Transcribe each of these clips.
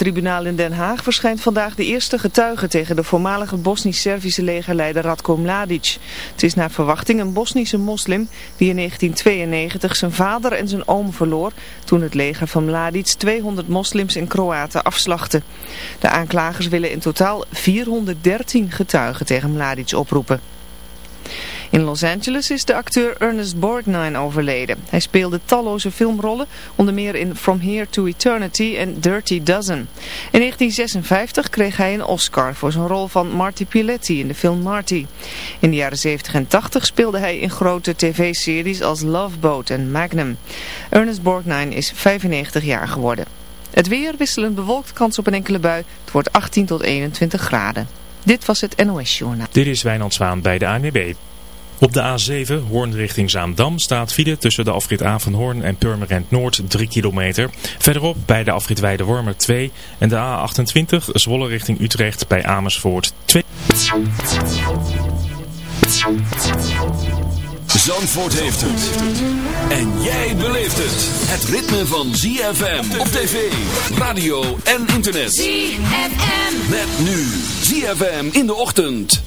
tribunaal in Den Haag verschijnt vandaag de eerste getuige tegen de voormalige Bosnisch-Servische legerleider Radko Mladic. Het is naar verwachting een Bosnische moslim die in 1992 zijn vader en zijn oom verloor toen het leger van Mladic 200 moslims en Kroaten afslachtte. De aanklagers willen in totaal 413 getuigen tegen Mladic oproepen. In Los Angeles is de acteur Ernest Borgnine overleden. Hij speelde talloze filmrollen, onder meer in From Here to Eternity en Dirty Dozen. In 1956 kreeg hij een Oscar voor zijn rol van Marty Piletti in de film Marty. In de jaren 70 en 80 speelde hij in grote tv-series als Love Boat en Magnum. Ernest Borgnine is 95 jaar geworden. Het weer wisselend bewolkt, kans op een enkele bui. Het wordt 18 tot 21 graden. Dit was het NOS Journaal. Dit is Wijnand Zwaan bij de ANWB. Op de A7, Hoorn richting Zaandam, staat file tussen de afrit Avenhoorn en Purmerend Noord 3 kilometer. Verderop bij de afrit Weidewormer 2 en de A28, Zwolle richting Utrecht bij Amersfoort 2. Zandvoort heeft het. En jij beleeft het. Het ritme van ZFM op tv, radio en internet. ZFM. Met nu ZFM in de ochtend.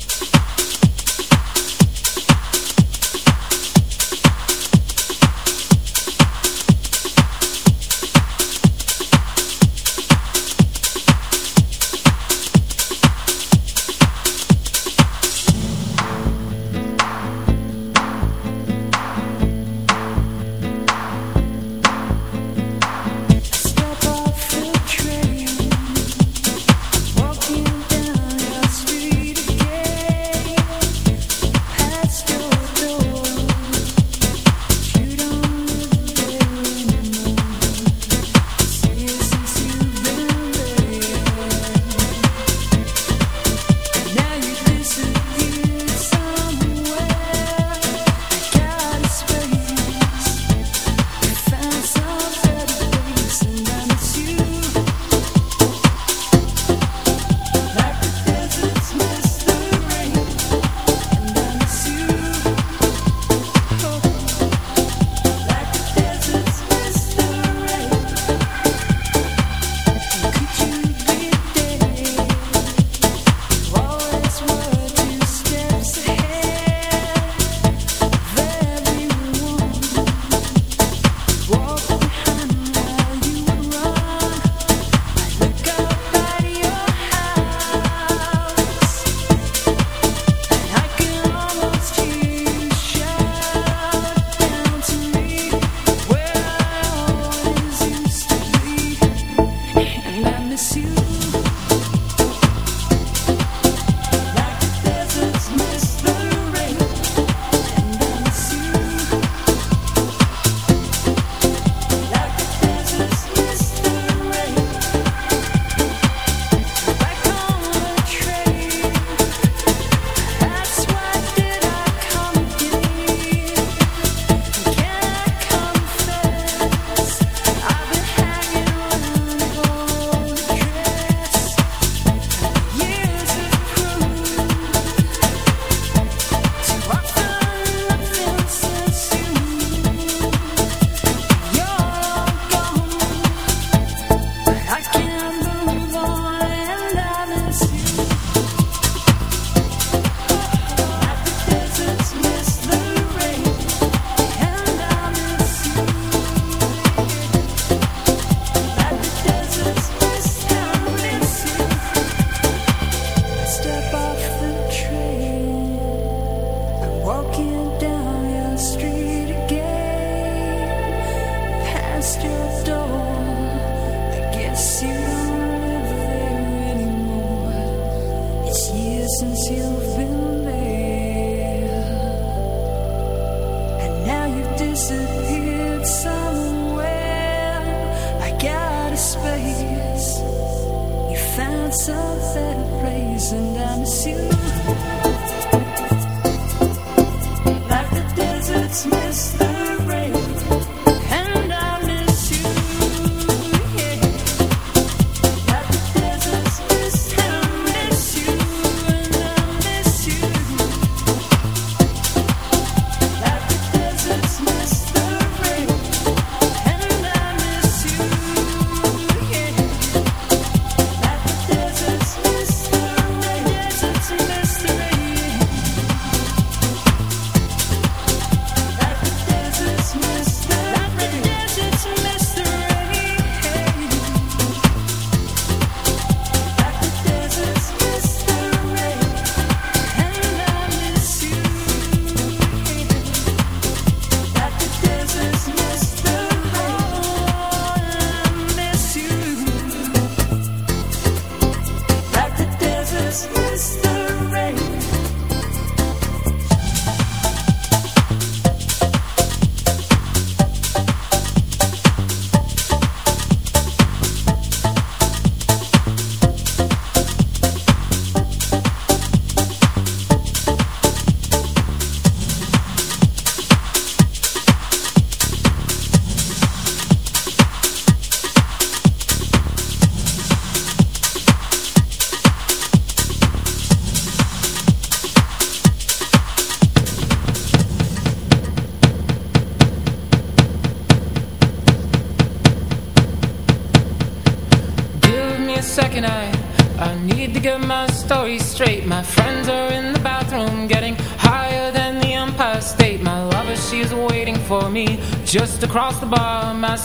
Just across the bar My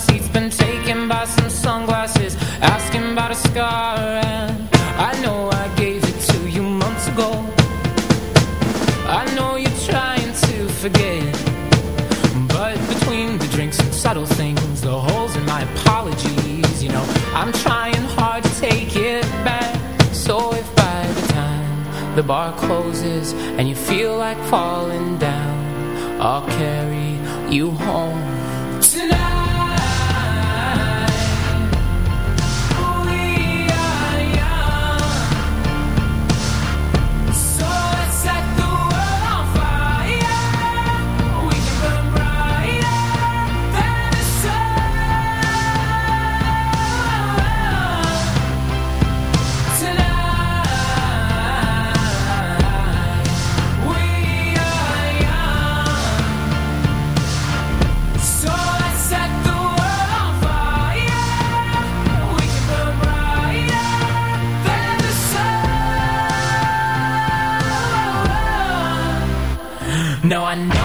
No, I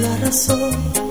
la razón.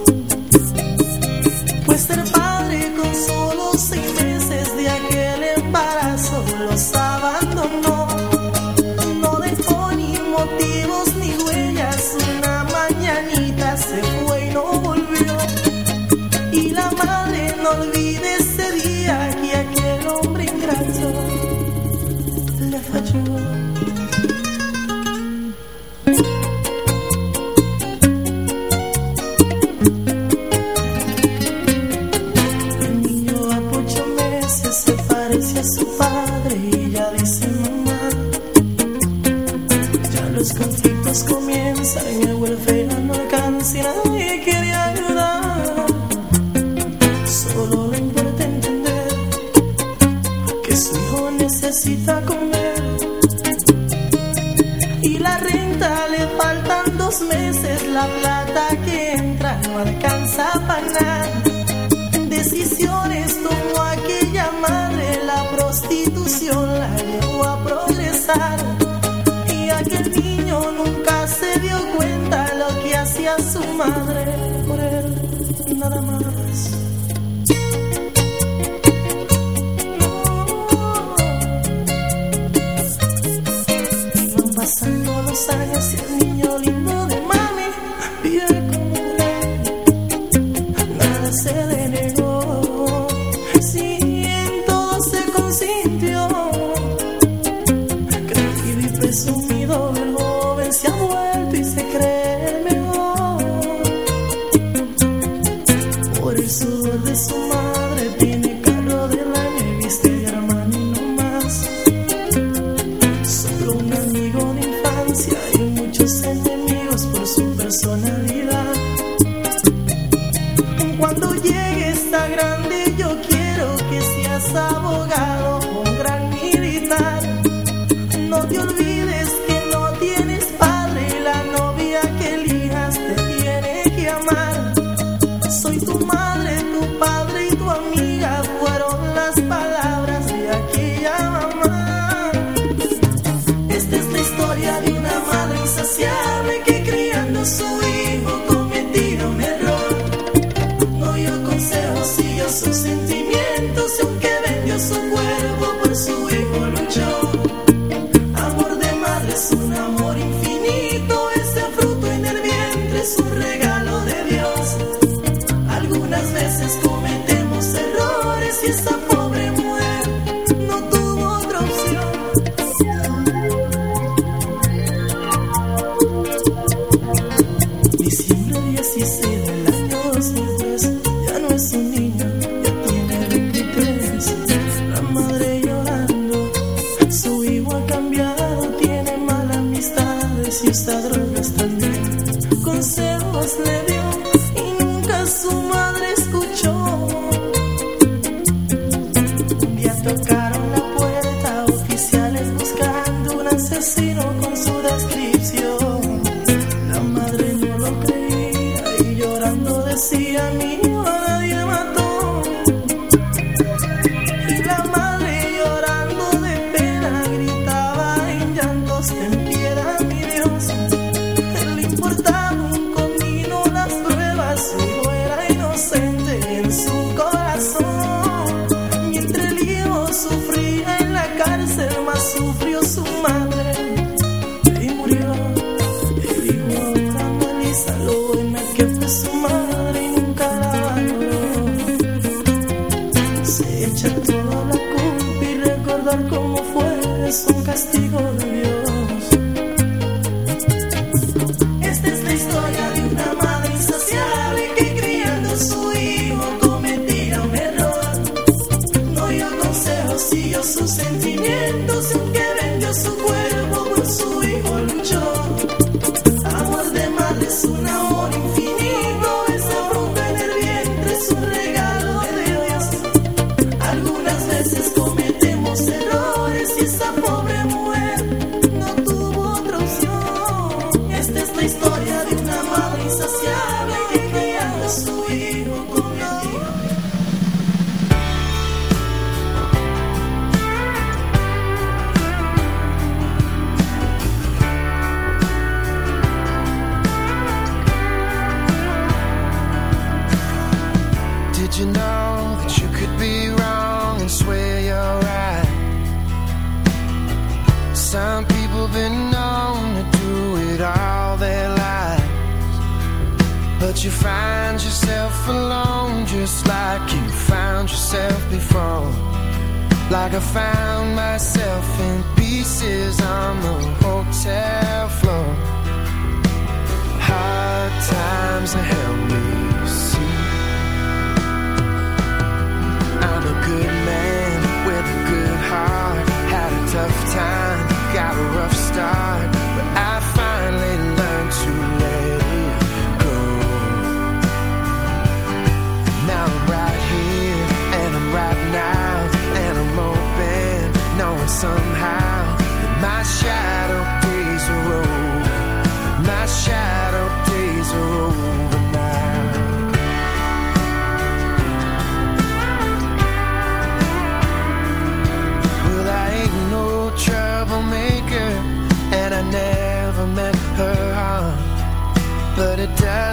this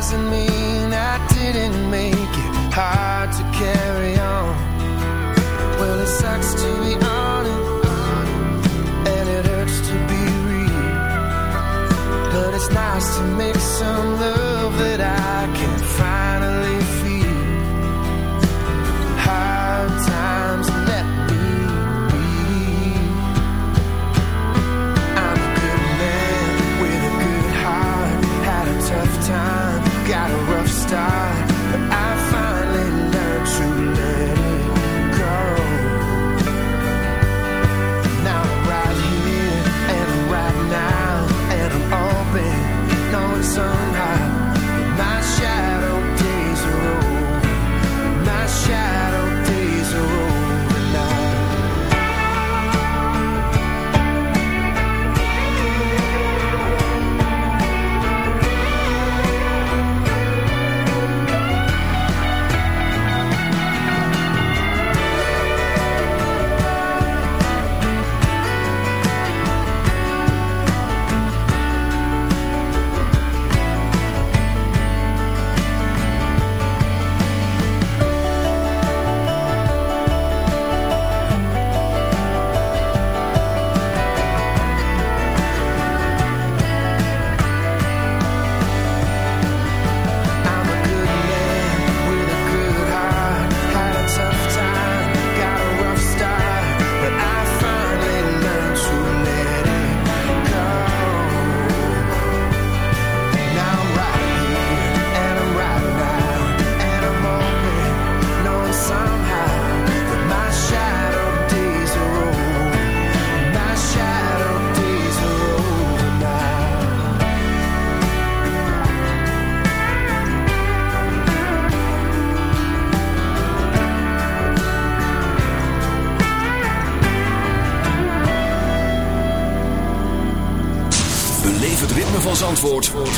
doesn't mean I didn't make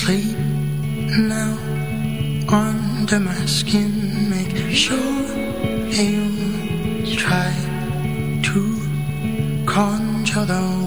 Sleep now under my skin. Make sure you try to conjure those.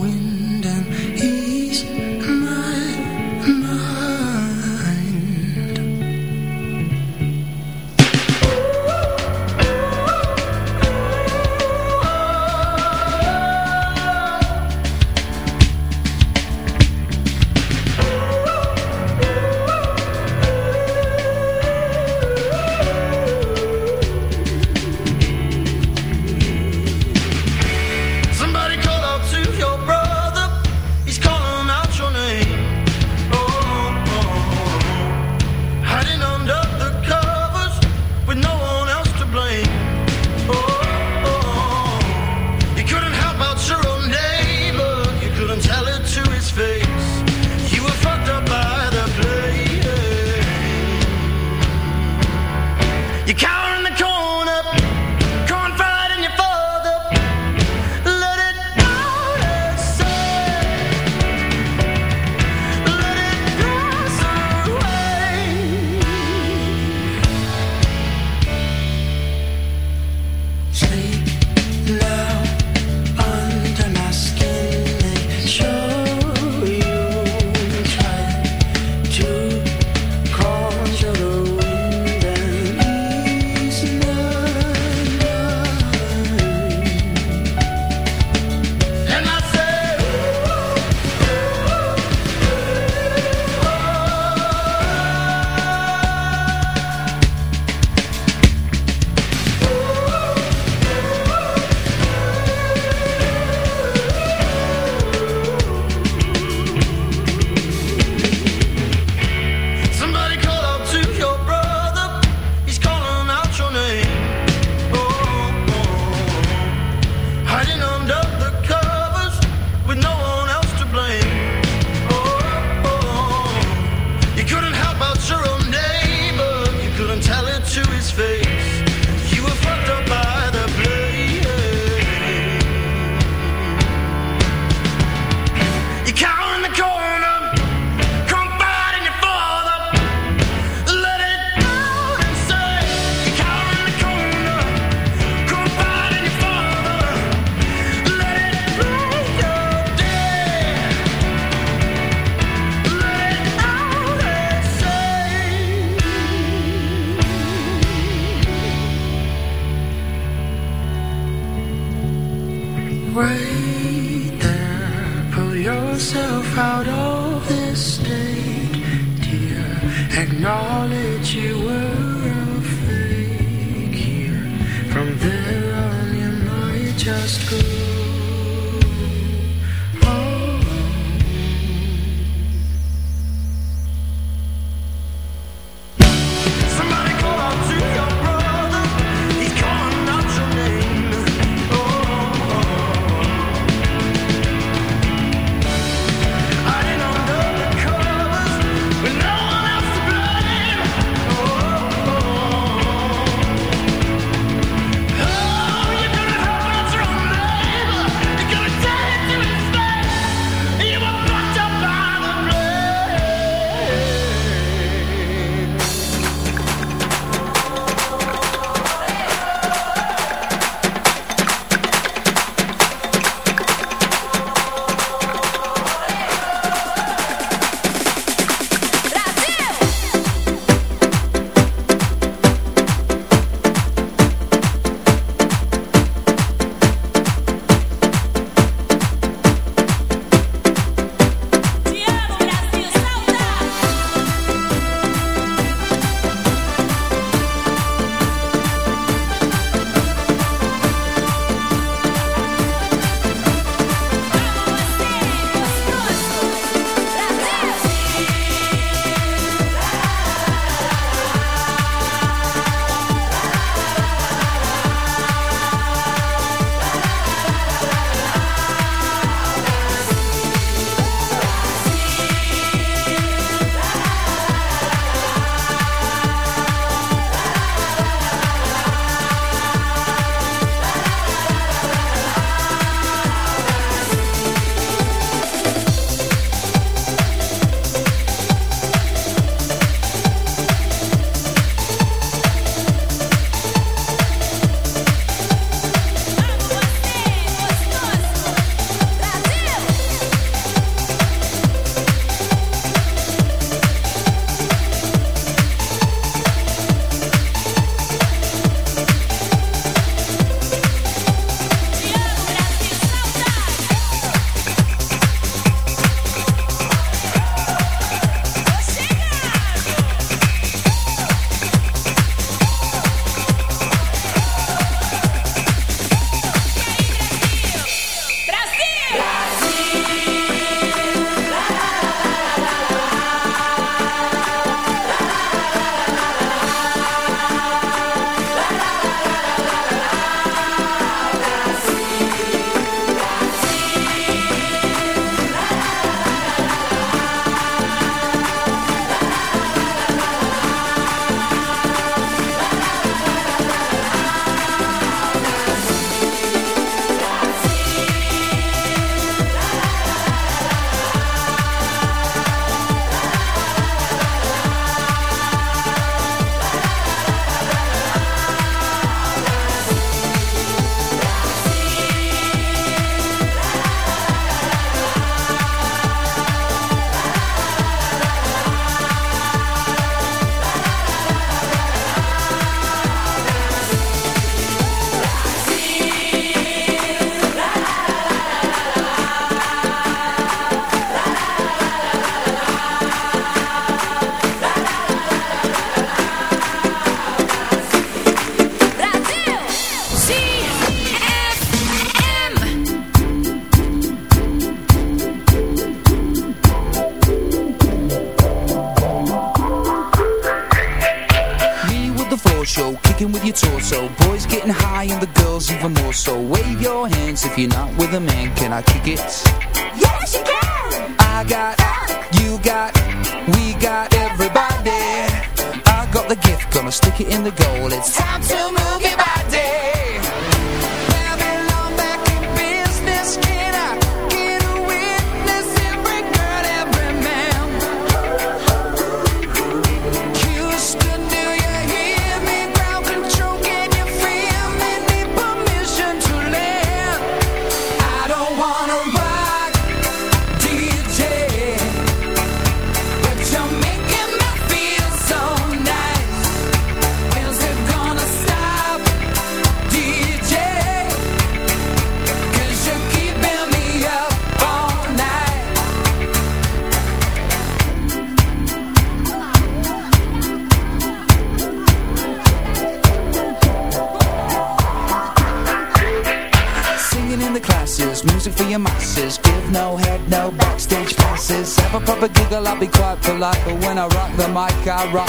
I rock.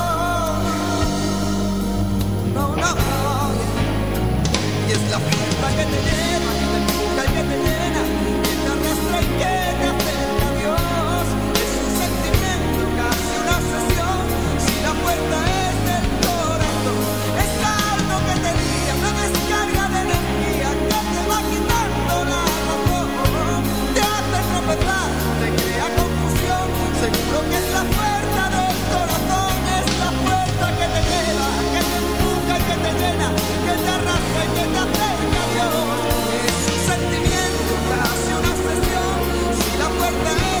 que te lleva, que te empuja y que te llena, que te arrastra y que te hace Es un sentimiento, una obsesión, si la puerta es.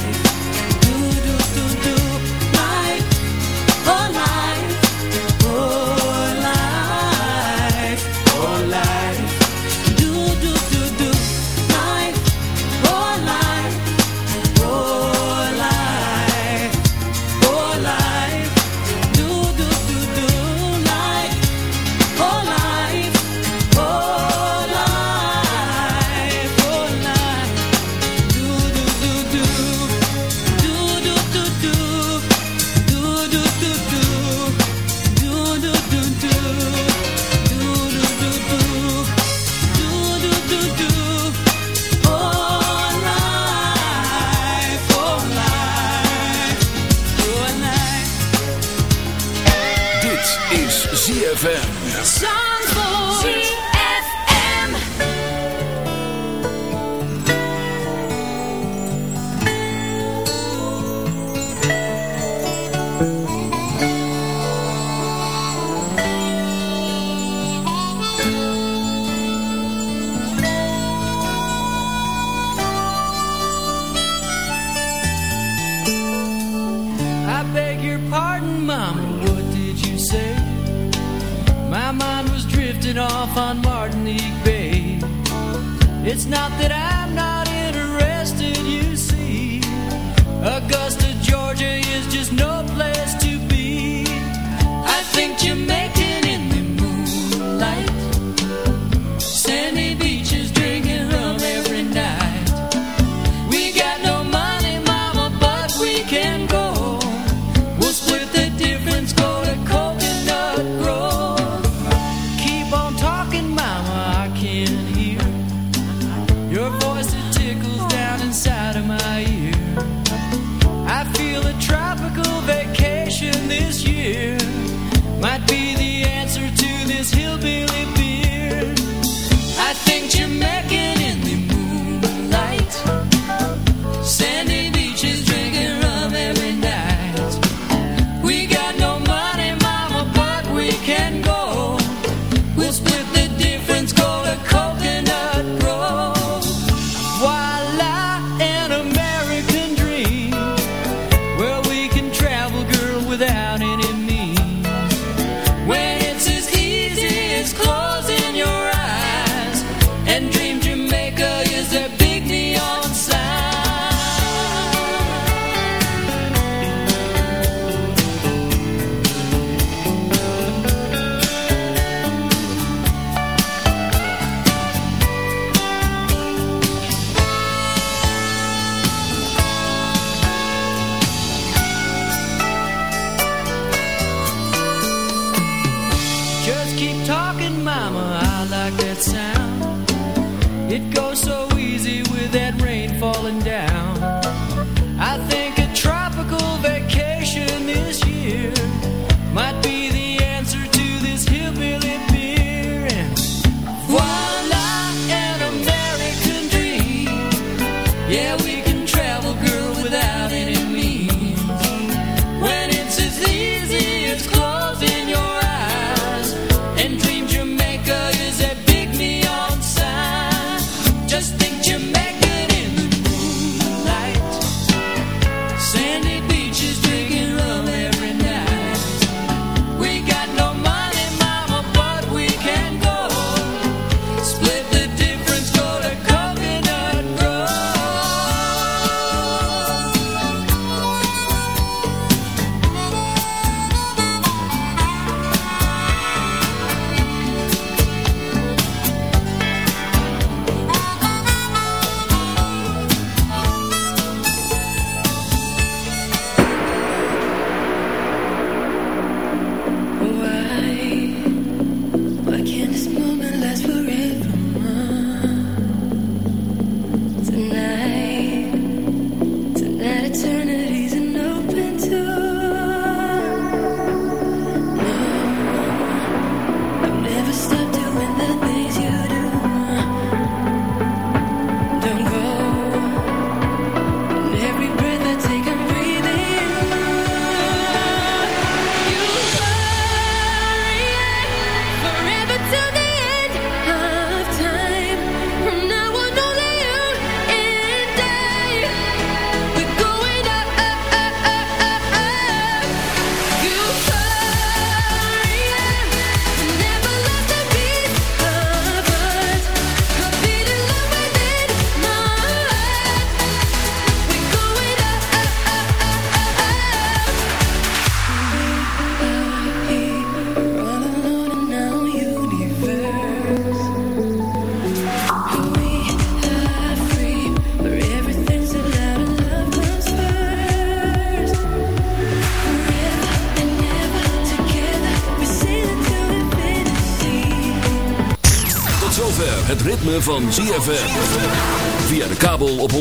Ritme van ZFM. Via de kabel op 104.5.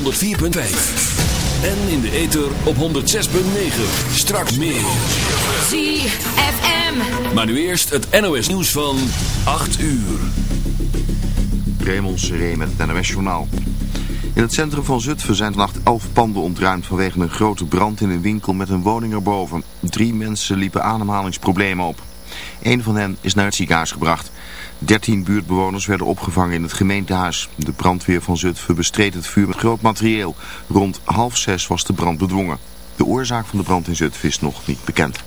En in de ether op 106.9. Straks meer. ZFM. Maar nu eerst het NOS nieuws van 8 uur. Raymond Seré met het NOS Journaal. In het centrum van Zutphen zijn vannacht elf panden ontruimd vanwege een grote brand in een winkel met een woning erboven. Drie mensen liepen ademhalingsproblemen op. Een van hen is naar het ziekenhuis gebracht. Dertien buurtbewoners werden opgevangen in het gemeentehuis. De brandweer van Zutphen bestreed het vuur met groot materieel. Rond half zes was de brand bedwongen. De oorzaak van de brand in Zutphen is nog niet bekend.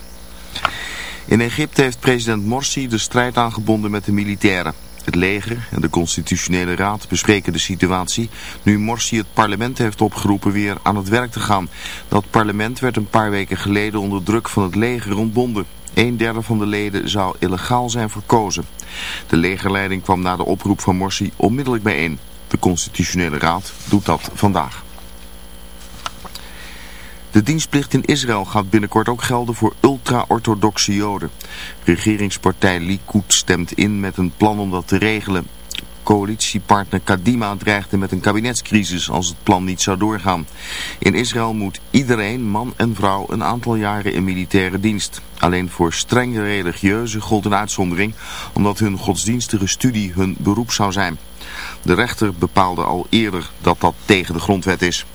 In Egypte heeft president Morsi de strijd aangebonden met de militairen. Het leger en de constitutionele raad bespreken de situatie nu Morsi het parlement heeft opgeroepen weer aan het werk te gaan. Dat parlement werd een paar weken geleden onder druk van het leger ontbonden. Een derde van de leden zou illegaal zijn verkozen. De legerleiding kwam na de oproep van Morsi onmiddellijk bijeen. De constitutionele raad doet dat vandaag. De dienstplicht in Israël gaat binnenkort ook gelden voor ultra-orthodoxe joden. Regeringspartij Likud stemt in met een plan om dat te regelen. Coalitiepartner Kadima dreigde met een kabinetscrisis als het plan niet zou doorgaan. In Israël moet iedereen, man en vrouw, een aantal jaren in militaire dienst. Alleen voor strenge religieuzen gold een uitzondering, omdat hun godsdienstige studie hun beroep zou zijn. De rechter bepaalde al eerder dat dat tegen de grondwet is.